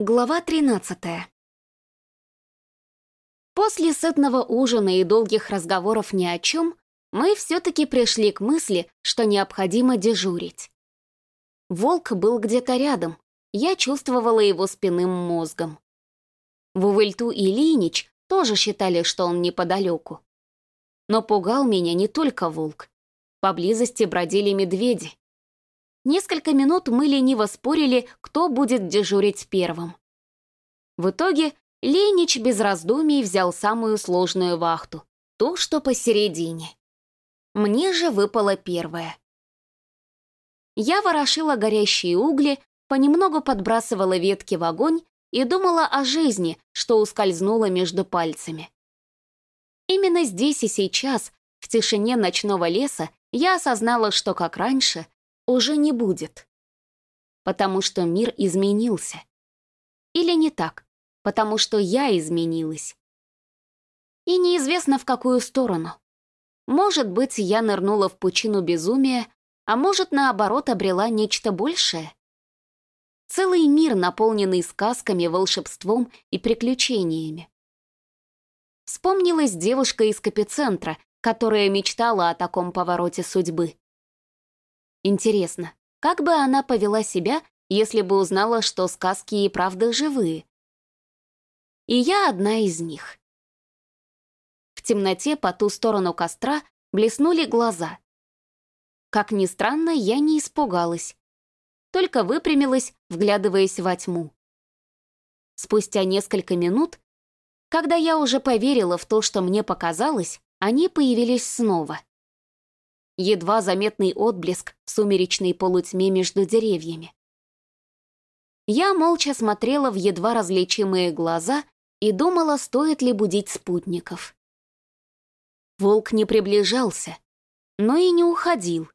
Глава 13 После сытного ужина и долгих разговоров ни о чем, мы все-таки пришли к мысли, что необходимо дежурить. Волк был где-то рядом, я чувствовала его спинным мозгом. Вувельту и Линич тоже считали, что он неподалеку. Но пугал меня не только волк. Поблизости бродили медведи. Несколько минут мы лениво спорили, кто будет дежурить первым. В итоге Ленич без раздумий взял самую сложную вахту, ту, что посередине. Мне же выпало первое. Я ворошила горящие угли, понемногу подбрасывала ветки в огонь и думала о жизни, что ускользнула между пальцами. Именно здесь и сейчас, в тишине ночного леса, я осознала, что, как раньше, уже не будет. Потому что мир изменился. Или не так, потому что я изменилась. И неизвестно в какую сторону. Может быть, я нырнула в пучину безумия, а может, наоборот, обрела нечто большее. Целый мир, наполненный сказками, волшебством и приключениями. Вспомнилась девушка из капицентра, которая мечтала о таком повороте судьбы. Интересно, как бы она повела себя, если бы узнала, что сказки и правда живые? И я одна из них. В темноте по ту сторону костра блеснули глаза. Как ни странно, я не испугалась. Только выпрямилась, вглядываясь во тьму. Спустя несколько минут, когда я уже поверила в то, что мне показалось, они появились снова едва заметный отблеск в сумеречной полутьме между деревьями. Я молча смотрела в едва различимые глаза и думала, стоит ли будить спутников. Волк не приближался, но и не уходил.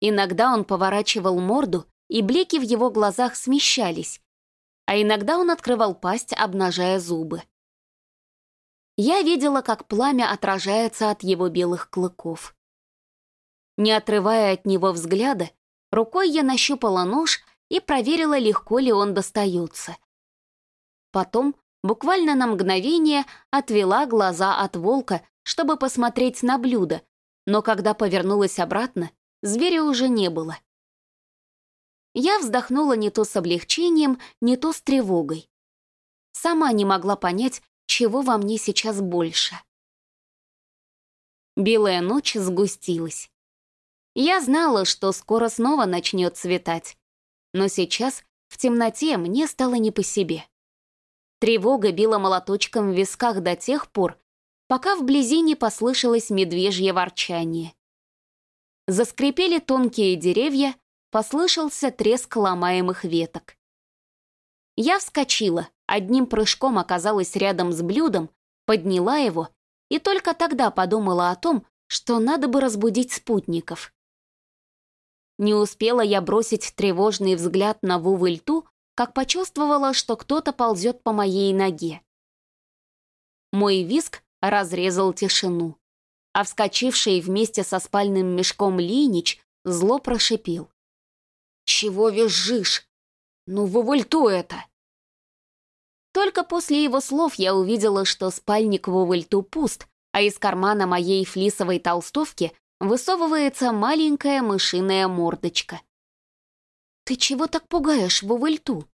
Иногда он поворачивал морду, и блики в его глазах смещались, а иногда он открывал пасть, обнажая зубы. Я видела, как пламя отражается от его белых клыков. Не отрывая от него взгляда, рукой я нащупала нож и проверила, легко ли он достается. Потом, буквально на мгновение, отвела глаза от волка, чтобы посмотреть на блюдо, но когда повернулась обратно, зверя уже не было. Я вздохнула не то с облегчением, не то с тревогой. Сама не могла понять, чего во мне сейчас больше. Белая ночь сгустилась. Я знала, что скоро снова начнет светать. Но сейчас, в темноте, мне стало не по себе. Тревога била молоточком в висках до тех пор, пока вблизи не послышалось медвежье ворчание. Заскрипели тонкие деревья, послышался треск ломаемых веток. Я вскочила, одним прыжком оказалась рядом с блюдом, подняла его и только тогда подумала о том, что надо бы разбудить спутников. Не успела я бросить тревожный взгляд на Вувыльту, как почувствовала, что кто-то ползет по моей ноге. Мой виск разрезал тишину, а вскочивший вместе со спальным мешком Линич зло прошипел. «Чего визжишь? Ну, Вувыльту это!» Только после его слов я увидела, что спальник Вувыльту пуст, а из кармана моей флисовой толстовки высовывается маленькая мышиная мордочка. «Ты чего так пугаешь, Вувыльту?»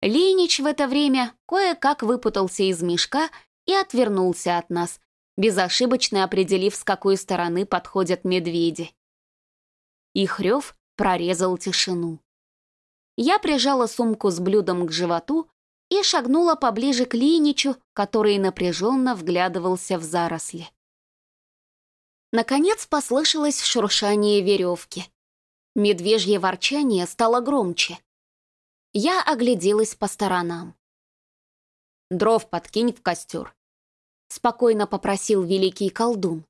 Ленич в это время кое-как выпутался из мешка и отвернулся от нас, безошибочно определив, с какой стороны подходят медведи. Их рев прорезал тишину. Я прижала сумку с блюдом к животу и шагнула поближе к Линичу, который напряженно вглядывался в заросли. Наконец послышалось шуршание веревки. Медвежье ворчание стало громче. Я огляделась по сторонам. «Дров подкинь в костер», — спокойно попросил великий колдун.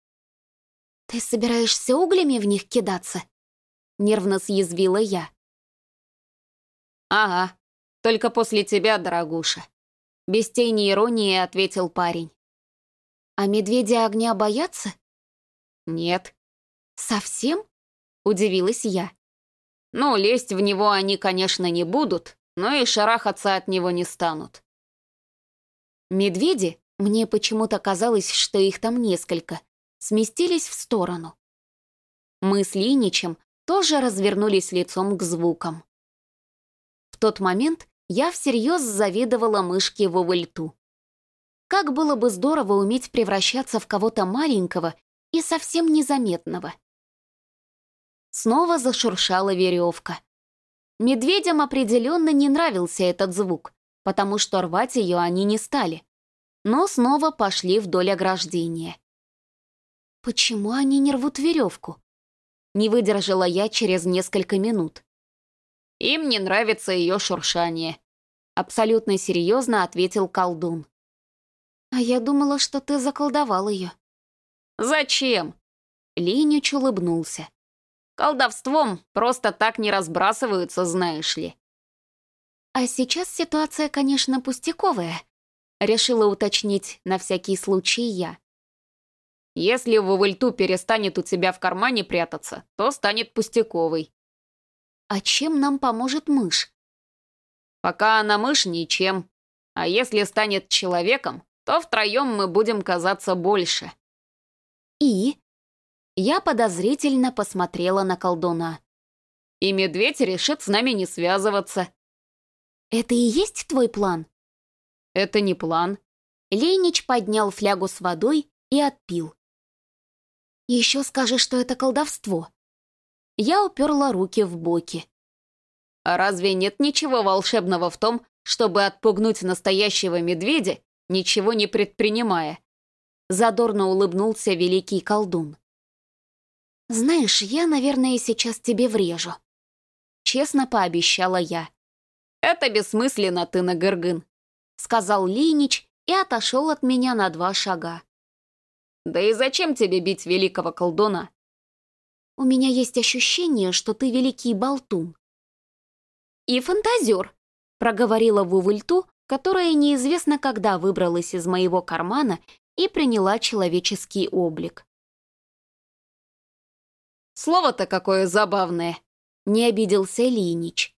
«Ты собираешься углями в них кидаться?» — нервно съязвила я. «Ага, только после тебя, дорогуша», — без тени иронии ответил парень. «А медведи огня боятся?» «Нет». «Совсем?» — удивилась я. «Ну, лезть в него они, конечно, не будут, но и шарахаться от него не станут. Медведи, мне почему-то казалось, что их там несколько, сместились в сторону. Мы с Линичем тоже развернулись лицом к звукам. В тот момент я всерьез завидовала мышке Вовальту. Как было бы здорово уметь превращаться в кого-то маленького и совсем незаметного. Снова зашуршала веревка. Медведям определенно не нравился этот звук, потому что рвать ее они не стали. Но снова пошли вдоль ограждения. Почему они не рвут веревку? Не выдержала я через несколько минут. Им не нравится ее шуршание. Абсолютно серьезно ответил колдун. А я думала, что ты заколдовал ее. Зачем? Линич улыбнулся. Колдовством просто так не разбрасываются, знаешь ли. А сейчас ситуация, конечно, пустяковая. Решила уточнить на всякий случай я. Если Вувальту перестанет у тебя в кармане прятаться, то станет пустяковой. А чем нам поможет мышь? Пока она мышь, ничем. А если станет человеком, то втроем мы будем казаться больше. И? Я подозрительно посмотрела на колдуна. И медведь решит с нами не связываться. Это и есть твой план? Это не план. Ленич поднял флягу с водой и отпил. Еще скажи, что это колдовство. Я уперла руки в боки. А разве нет ничего волшебного в том, чтобы отпугнуть настоящего медведя, ничего не предпринимая? Задорно улыбнулся великий колдун. «Знаешь, я, наверное, сейчас тебе врежу». Честно пообещала я. «Это бессмысленно, ты на Гыргын», — сказал Линич и отошел от меня на два шага. «Да и зачем тебе бить великого колдуна?» «У меня есть ощущение, что ты великий болтун». «И фантазер», — проговорила Вувыльту, которая неизвестно когда выбралась из моего кармана и приняла человеческий облик. Слово-то какое забавное!» — не обиделся Линич.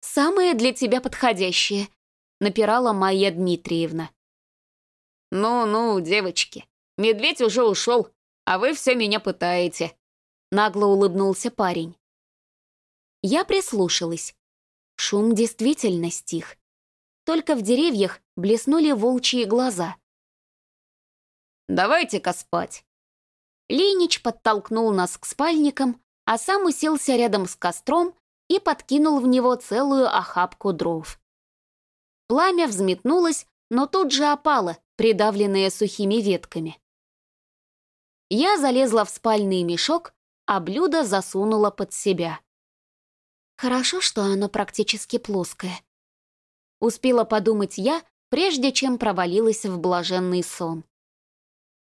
«Самое для тебя подходящее», — напирала Майя Дмитриевна. «Ну-ну, девочки, медведь уже ушел, а вы все меня пытаете», — нагло улыбнулся парень. Я прислушалась. Шум действительно стих. Только в деревьях блеснули волчьи глаза. «Давайте-ка спать», Ленич подтолкнул нас к спальникам, а сам уселся рядом с костром и подкинул в него целую охапку дров. Пламя взметнулось, но тут же опало, придавленное сухими ветками. Я залезла в спальный мешок, а блюдо засунула под себя. Хорошо, что оно практически плоское. Успела подумать я, прежде чем провалилась в блаженный сон.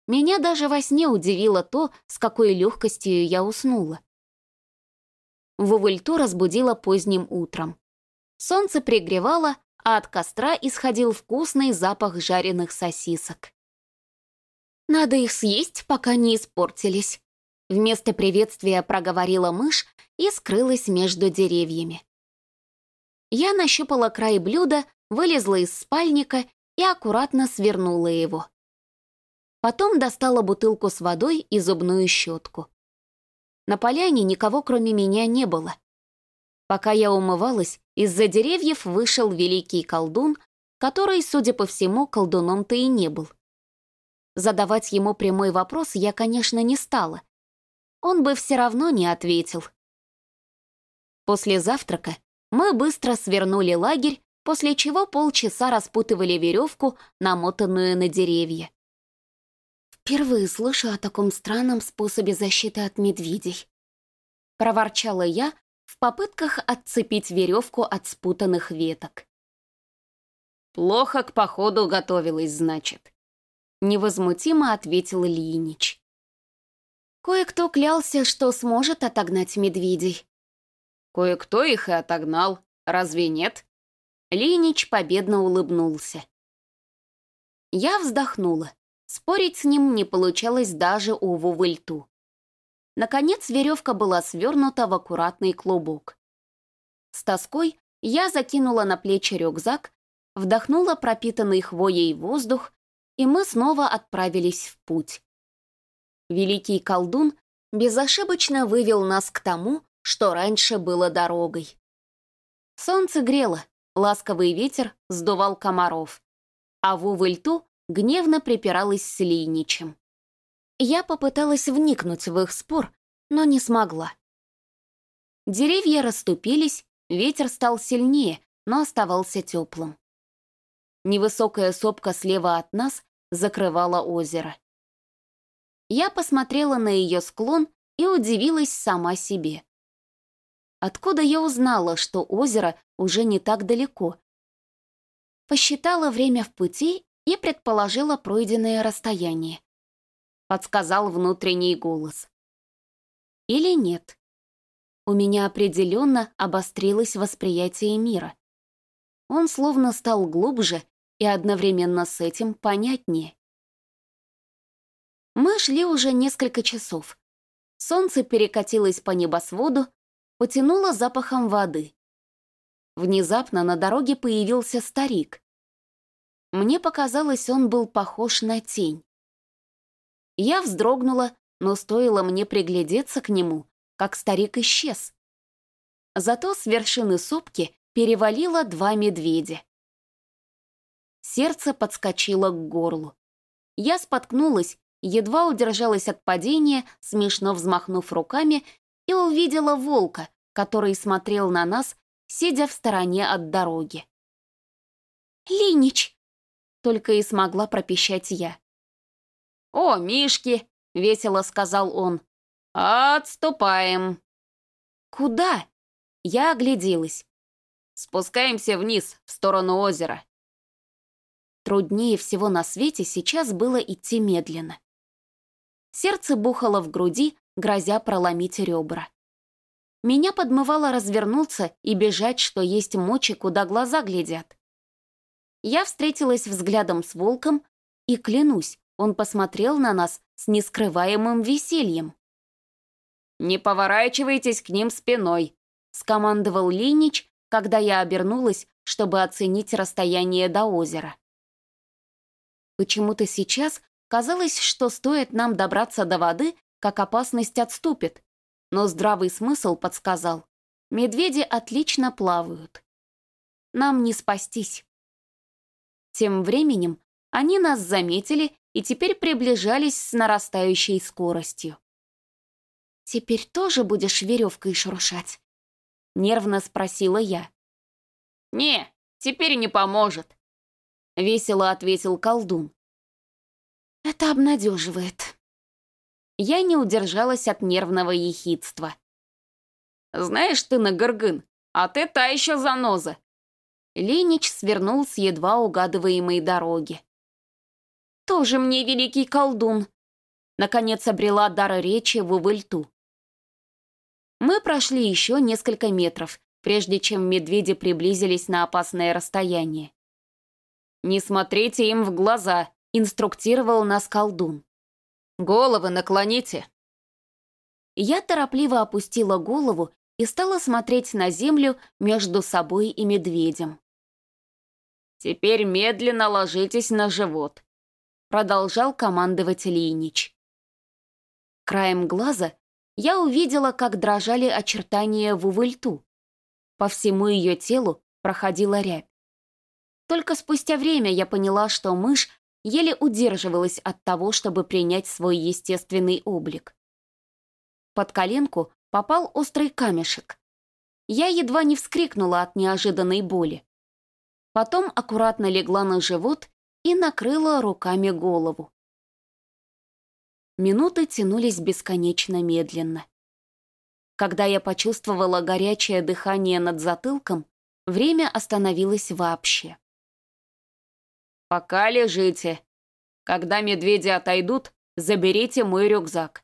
Меня даже во сне удивило то, с какой легкостью я уснула. Вувальту разбудила поздним утром. Солнце пригревало, а от костра исходил вкусный запах жареных сосисок. «Надо их съесть, пока не испортились», — вместо приветствия проговорила мышь и скрылась между деревьями. Я нащупала край блюда, вылезла из спальника и аккуратно свернула его. Потом достала бутылку с водой и зубную щетку. На поляне никого, кроме меня, не было. Пока я умывалась, из-за деревьев вышел великий колдун, который, судя по всему, колдуном-то и не был. Задавать ему прямой вопрос я, конечно, не стала. Он бы все равно не ответил. После завтрака мы быстро свернули лагерь, после чего полчаса распутывали веревку, намотанную на деревья. «Впервые слышу о таком странном способе защиты от медведей», — проворчала я в попытках отцепить веревку от спутанных веток. «Плохо к походу готовилась, значит», — невозмутимо ответил Линич. Кое-кто клялся, что сможет отогнать медведей. Кое-кто их и отогнал, разве нет? Линич победно улыбнулся. Я вздохнула. Спорить с ним не получалось даже у Вувыльту. Наконец веревка была свернута в аккуратный клубок. С тоской Я закинула на плечи рюкзак, вдохнула пропитанный хвоей воздух, и мы снова отправились в путь. Великий колдун безошибочно вывел нас к тому, что раньше было дорогой. Солнце грело, ласковый ветер сдувал комаров, а в Увыльту гневно припиралась с Лийничем. Я попыталась вникнуть в их спор, но не смогла. Деревья расступились, ветер стал сильнее, но оставался теплым. Невысокая сопка слева от нас закрывала озеро. Я посмотрела на ее склон и удивилась сама себе. Откуда я узнала, что озеро уже не так далеко? Посчитала время в пути и предположила пройденное расстояние. Подсказал внутренний голос. Или нет? У меня определенно обострилось восприятие мира. Он словно стал глубже и одновременно с этим понятнее. Мы шли уже несколько часов. Солнце перекатилось по небосводу, потянуло запахом воды. Внезапно на дороге появился старик. Мне показалось, он был похож на тень. Я вздрогнула, но стоило мне приглядеться к нему, как старик исчез. Зато с вершины сопки перевалило два медведя. Сердце подскочило к горлу. Я споткнулась, едва удержалась от падения, смешно взмахнув руками, и увидела волка, который смотрел на нас, сидя в стороне от дороги. «Линич!» — только и смогла пропищать я. «О, Мишки!» — весело сказал он. «Отступаем!» «Куда?» Я огляделась. «Спускаемся вниз, в сторону озера». Труднее всего на свете сейчас было идти медленно. Сердце бухало в груди, грозя проломить ребра. Меня подмывало развернуться и бежать, что есть мочи, куда глаза глядят. Я встретилась взглядом с волком, и, клянусь, он посмотрел на нас с нескрываемым весельем. «Не поворачивайтесь к ним спиной», — скомандовал Линич, когда я обернулась, чтобы оценить расстояние до озера. Почему-то сейчас казалось, что стоит нам добраться до воды, как опасность отступит, но здравый смысл подсказал. Медведи отлично плавают. Нам не спастись. Тем временем они нас заметили и теперь приближались с нарастающей скоростью. «Теперь тоже будешь веревкой шуршать?» — нервно спросила я. «Не, теперь не поможет», — весело ответил колдун. «Это обнадеживает». Я не удержалась от нервного ехидства. «Знаешь ты, Нагоргын, а ты та еще заноза!» Ленич свернул с едва угадываемой дороги. «Тоже мне великий колдун!» Наконец обрела дар речи в Увыльту. Мы прошли еще несколько метров, прежде чем медведи приблизились на опасное расстояние. «Не смотрите им в глаза», — инструктировал нас колдун. «Головы наклоните». Я торопливо опустила голову и стала смотреть на землю между собой и медведем. «Теперь медленно ложитесь на живот», продолжал командовать Лейнич. Краем глаза я увидела, как дрожали очертания в увыльту. По всему ее телу проходила рябь. Только спустя время я поняла, что мышь еле удерживалась от того, чтобы принять свой естественный облик. Под коленку попал острый камешек. Я едва не вскрикнула от неожиданной боли. Потом аккуратно легла на живот и накрыла руками голову. Минуты тянулись бесконечно медленно. Когда я почувствовала горячее дыхание над затылком, время остановилось вообще. «Пока лежите. Когда медведи отойдут, заберите мой рюкзак».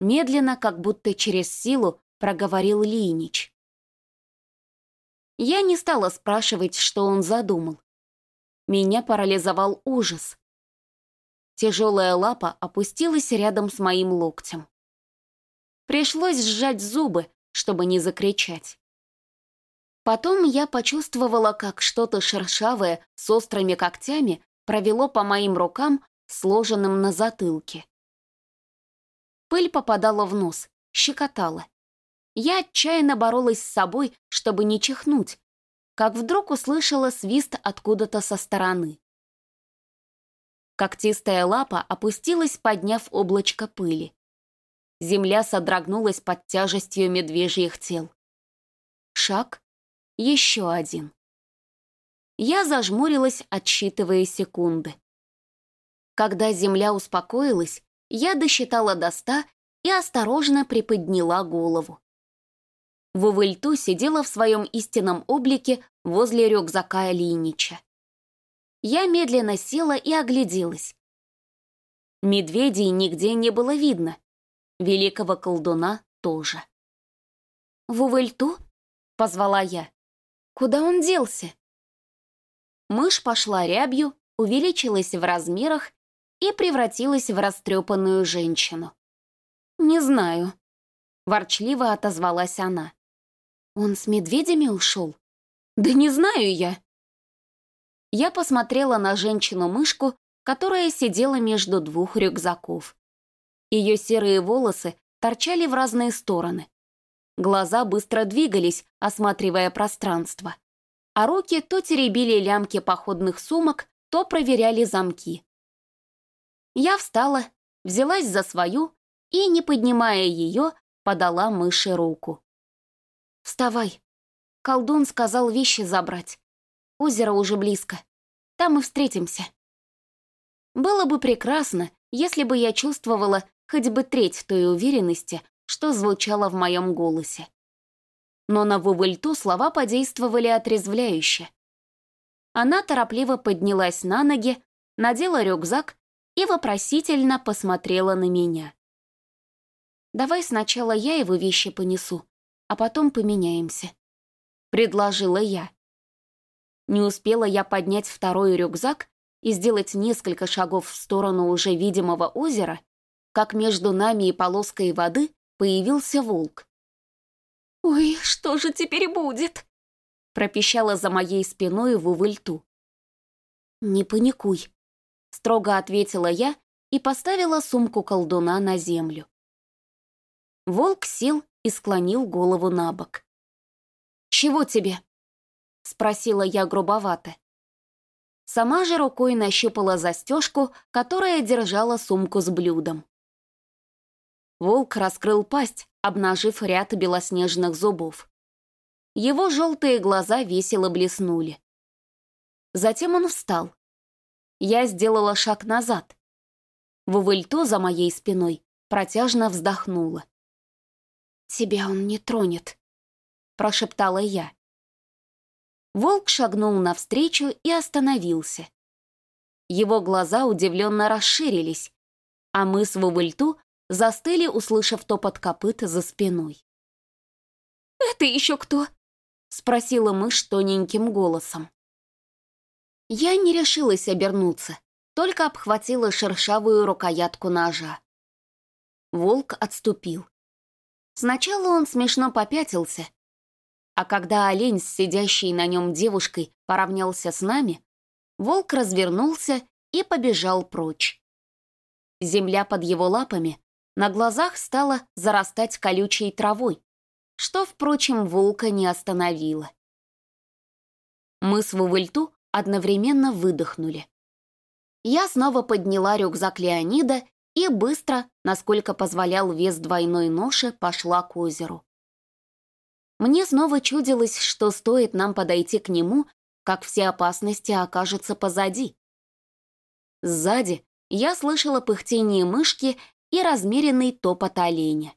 Медленно, как будто через силу, проговорил Линич. Я не стала спрашивать, что он задумал. Меня парализовал ужас. Тяжелая лапа опустилась рядом с моим локтем. Пришлось сжать зубы, чтобы не закричать. Потом я почувствовала, как что-то шершавое с острыми когтями провело по моим рукам, сложенным на затылке. Пыль попадала в нос, щекотала. Я отчаянно боролась с собой, чтобы не чихнуть, как вдруг услышала свист откуда-то со стороны. Когтистая лапа опустилась, подняв облачко пыли. Земля содрогнулась под тяжестью медвежьих тел. Шаг, еще один. Я зажмурилась, отсчитывая секунды. Когда земля успокоилась, я досчитала до ста и осторожно приподняла голову. Вувыльту сидела в своем истинном облике возле рюкзака Линича. Я медленно села и огляделась. Медведей нигде не было видно. Великого колдуна тоже. «Вувыльту?» — позвала я. «Куда он делся?» Мышь пошла рябью, увеличилась в размерах и превратилась в растрепанную женщину. «Не знаю», — ворчливо отозвалась она. «Он с медведями ушел?» «Да не знаю я». Я посмотрела на женщину-мышку, которая сидела между двух рюкзаков. Ее серые волосы торчали в разные стороны. Глаза быстро двигались, осматривая пространство. А руки то теребили лямки походных сумок, то проверяли замки. Я встала, взялась за свою и, не поднимая ее, подала мыши руку. «Вставай!» Колдун сказал вещи забрать. Озеро уже близко. Там и встретимся. Было бы прекрасно, если бы я чувствовала хоть бы треть той уверенности, что звучало в моем голосе. Но на Вувельту слова подействовали отрезвляюще. Она торопливо поднялась на ноги, надела рюкзак и вопросительно посмотрела на меня. «Давай сначала я его вещи понесу, а потом поменяемся», — предложила я. Не успела я поднять второй рюкзак и сделать несколько шагов в сторону уже видимого озера, как между нами и полоской воды появился волк. «Ой, что же теперь будет?» пропищала за моей спиной в увыльту. «Не паникуй», — строго ответила я и поставила сумку колдуна на землю. Волк сел и склонил голову на бок. «Чего тебе?» — спросила я грубовато. Сама же рукой нащупала застежку, которая держала сумку с блюдом. Волк раскрыл пасть, обнажив ряд белоснежных зубов. Его желтые глаза весело блеснули. Затем он встал. Я сделала шаг назад. Вувыльто за моей спиной протяжно вздохнула. «Тебя он не тронет», — прошептала я. Волк шагнул навстречу и остановился. Его глаза удивленно расширились, а мы с Вувыльту застыли, услышав топот копыт за спиной. «Это еще кто?» — спросила мышь тоненьким голосом. Я не решилась обернуться, только обхватила шершавую рукоятку ножа. Волк отступил. Сначала он смешно попятился, а когда олень с сидящей на нем девушкой поравнялся с нами, волк развернулся и побежал прочь. Земля под его лапами на глазах стала зарастать колючей травой, что, впрочем, волка не остановило. Мы с Вувыльту одновременно выдохнули. Я снова подняла рюкзак Леонида и быстро, насколько позволял вес двойной ноши, пошла к озеру. Мне снова чудилось, что стоит нам подойти к нему, как все опасности окажутся позади. Сзади я слышала пыхтение мышки и размеренный топот оленя.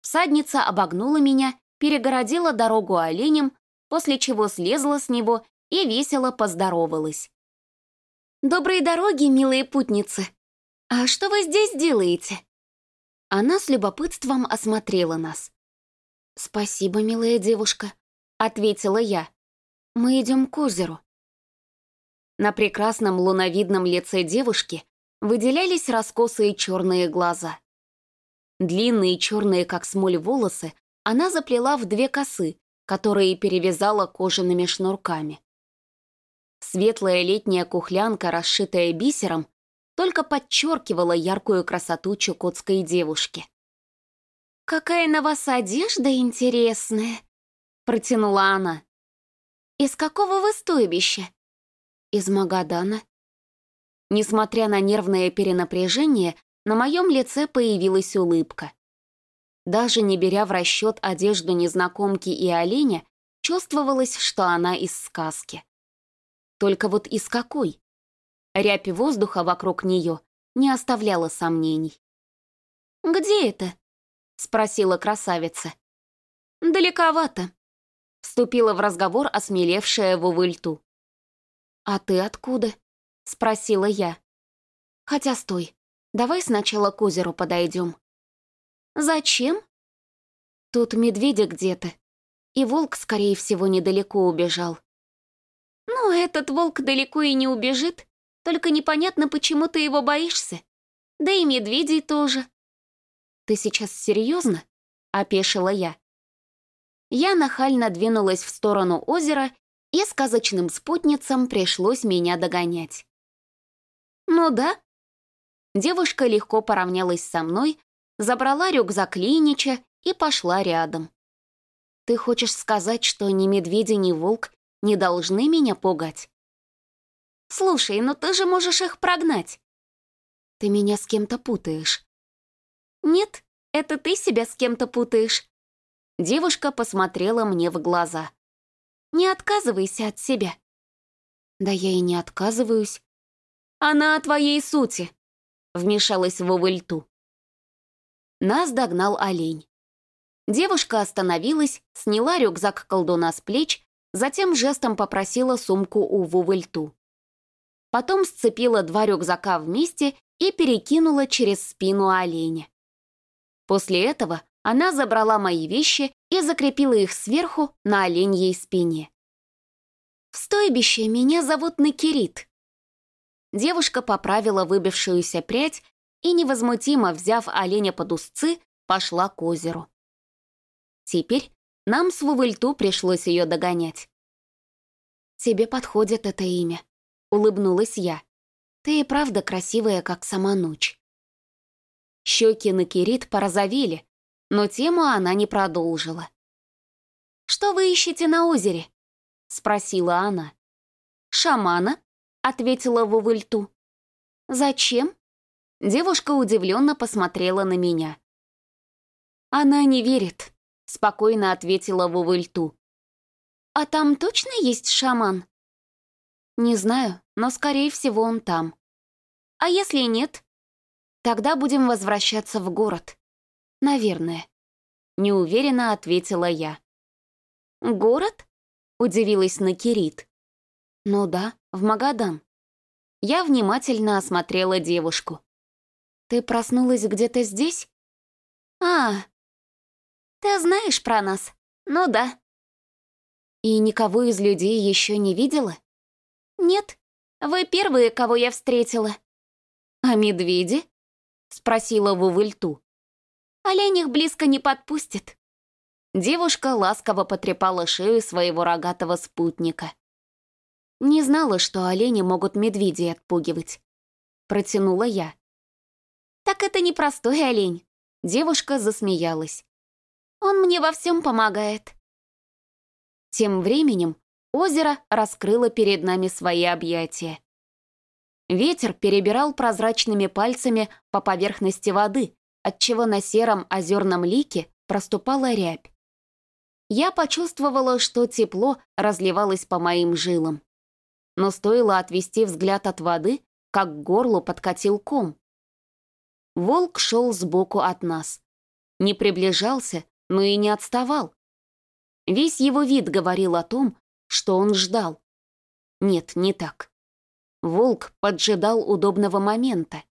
Всадница обогнула меня, перегородила дорогу оленем, после чего слезла с него и весело поздоровалась. «Доброй дороги, милые путницы! А что вы здесь делаете?» Она с любопытством осмотрела нас. «Спасибо, милая девушка», — ответила я. «Мы идем к озеру». На прекрасном луновидном лице девушки выделялись раскосые черные глаза. Длинные черные, как смоль, волосы она заплела в две косы которые перевязала кожаными шнурками. Светлая летняя кухлянка, расшитая бисером, только подчеркивала яркую красоту чукотской девушки. «Какая на вас одежда интересная!» — протянула она. «Из какого вы стойбища?» «Из Магадана». Несмотря на нервное перенапряжение, на моем лице появилась улыбка. Даже не беря в расчет одежду незнакомки и оленя, чувствовалось, что она из сказки. Только вот из какой? Рябь воздуха вокруг нее не оставляла сомнений. «Где это?» — спросила красавица. «Далековато», — вступила в разговор осмелевшая Вувыльту. «А ты откуда?» — спросила я. «Хотя стой, давай сначала к озеру подойдем». «Зачем?» «Тут медведя где-то, и волк, скорее всего, недалеко убежал». «Ну, этот волк далеко и не убежит, только непонятно, почему ты его боишься. Да и медведей тоже». «Ты сейчас серьезно?» — опешила я. Я нахально двинулась в сторону озера, и сказочным спутницам пришлось меня догонять. «Ну да». Девушка легко поравнялась со мной, забрала рюкзак Линича и пошла рядом. «Ты хочешь сказать, что ни медведи, ни волк не должны меня пугать?» «Слушай, ну ты же можешь их прогнать!» «Ты меня с кем-то путаешь». «Нет, это ты себя с кем-то путаешь». Девушка посмотрела мне в глаза. «Не отказывайся от себя». «Да я и не отказываюсь». «Она о твоей сути», — вмешалась в Увыльту. Нас догнал олень. Девушка остановилась, сняла рюкзак колдуна с плеч, затем жестом попросила сумку у Вувельту. Потом сцепила два рюкзака вместе и перекинула через спину оленя. После этого она забрала мои вещи и закрепила их сверху на оленьей спине. «В стойбище меня зовут Накирит». Девушка поправила выбившуюся прядь и, невозмутимо взяв оленя под узцы, пошла к озеру. Теперь нам с Вувельту пришлось ее догонять. «Тебе подходит это имя», — улыбнулась я. «Ты и правда красивая, как сама ночь». Щеки на Кирит порозовели, но тему она не продолжила. «Что вы ищете на озере?» — спросила она. «Шамана», — ответила Вувельту. «Зачем?» Девушка удивленно посмотрела на меня. «Она не верит», — спокойно ответила Вувыльту. «А там точно есть шаман?» «Не знаю, но, скорее всего, он там». «А если нет?» «Тогда будем возвращаться в город». «Наверное», — неуверенно ответила я. «Город?» — удивилась Накирит. «Ну да, в Магадан». Я внимательно осмотрела девушку. Ты проснулась где-то здесь? А, ты знаешь про нас? Ну да. И никого из людей еще не видела? Нет, вы первые, кого я встретила. А медведи? Спросила Вувыльту. Олень их близко не подпустит. Девушка ласково потрепала шею своего рогатого спутника. Не знала, что олени могут медведей отпугивать. Протянула я. «Так это не простой олень!» Девушка засмеялась. «Он мне во всем помогает!» Тем временем озеро раскрыло перед нами свои объятия. Ветер перебирал прозрачными пальцами по поверхности воды, отчего на сером озерном лике проступала рябь. Я почувствовала, что тепло разливалось по моим жилам. Но стоило отвести взгляд от воды, как к горлу подкатил ком. Волк шел сбоку от нас. Не приближался, но и не отставал. Весь его вид говорил о том, что он ждал. Нет, не так. Волк поджидал удобного момента.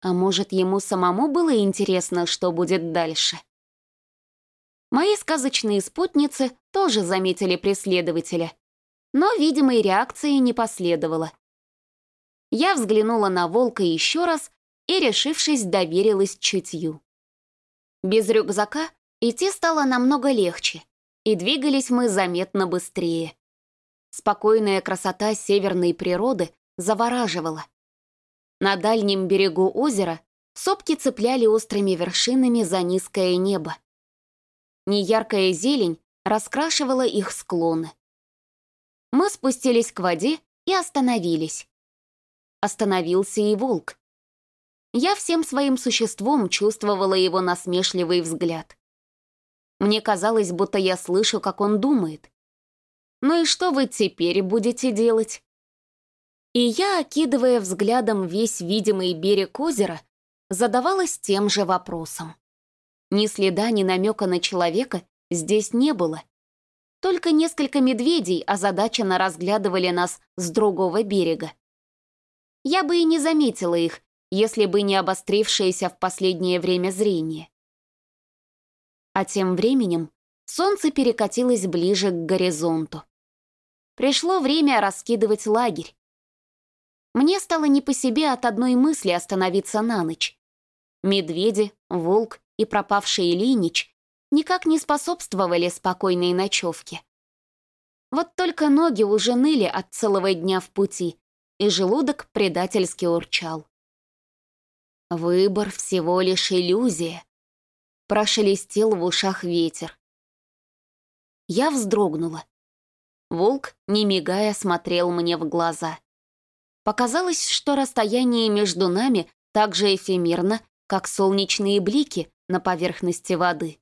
А может, ему самому было интересно, что будет дальше? Мои сказочные спутницы тоже заметили преследователя, но видимой реакции не последовало. Я взглянула на волка еще раз и, решившись, доверилась чутью. Без рюкзака идти стало намного легче. И двигались мы заметно быстрее. Спокойная красота северной природы завораживала. На дальнем берегу озера сопки цепляли острыми вершинами за низкое небо. Неяркая зелень раскрашивала их склоны. Мы спустились к воде и остановились. Остановился и волк. Я всем своим существом чувствовала его насмешливый взгляд. Мне казалось, будто я слышу, как он думает. «Ну и что вы теперь будете делать?» И я, окидывая взглядом весь видимый берег озера, задавалась тем же вопросом. Ни следа, ни намека на человека здесь не было. Только несколько медведей озадаченно разглядывали нас с другого берега. Я бы и не заметила их, если бы не обострившееся в последнее время зрение. А тем временем солнце перекатилось ближе к горизонту. Пришло время раскидывать лагерь. Мне стало не по себе от одной мысли остановиться на ночь. Медведи, волк и пропавший Ильинич никак не способствовали спокойной ночевке. Вот только ноги уже ныли от целого дня в пути, и желудок предательски урчал. Выбор всего лишь иллюзия. Прошелестел в ушах ветер. Я вздрогнула. Волк, не мигая, смотрел мне в глаза. Показалось, что расстояние между нами так же эфемерно, как солнечные блики на поверхности воды.